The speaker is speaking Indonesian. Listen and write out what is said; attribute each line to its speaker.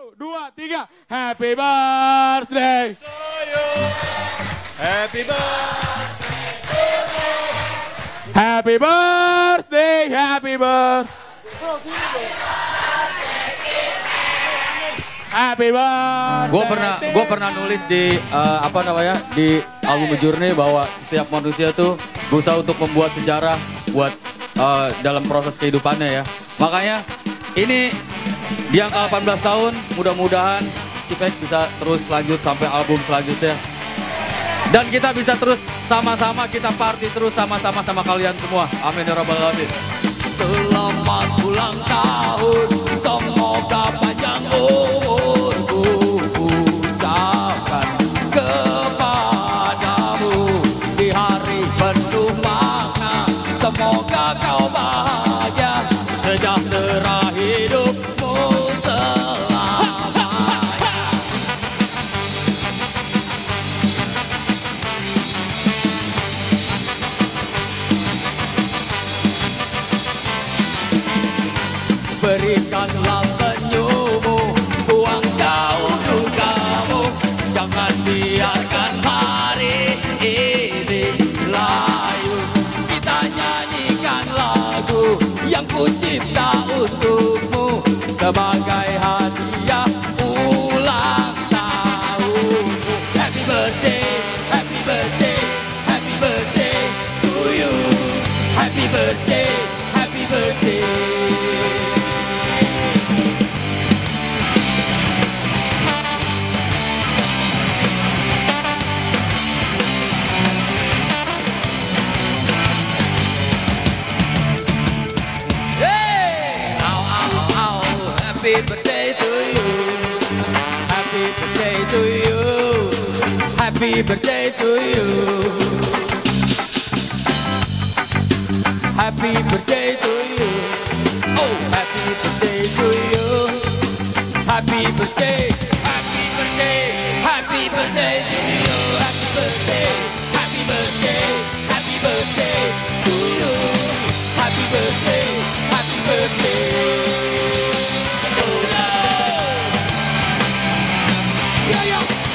Speaker 1: Satu, dua, tiga. Happy birthday.
Speaker 2: Happy birthday.
Speaker 1: Happy birthday. Happy birthday. Happy birthday.
Speaker 3: Gue pernah gue pernah nulis di eh, apa namanya di album Journey bahwa setiap manusia tuh berusaha untuk membuat sejarah buat eh, dalam proses kehidupannya ya. Makanya ini di angka 18 tahun mudah-mudahan kita bisa terus lanjut sampai album selanjutnya. Dan kita bisa terus sama-sama kita party terus sama-sama sama kalian semua. Amin ya rabbal alamin.
Speaker 4: Selamat ulang tahun, semoga panjang. Semoga kau bahagia, sejahtera Berikanlah senyummu, buang jauh dukamu. Jangan biarkan hari ini layu. Kita nyanyikan lagu yang kucipta untukmu. Sebagai hadiah ulang tahun. Happy birthday, happy birthday, happy birthday to you. Happy birthday, happy birthday happy birthday to you. Happy birthday to you. Happy birthday to you. kill you.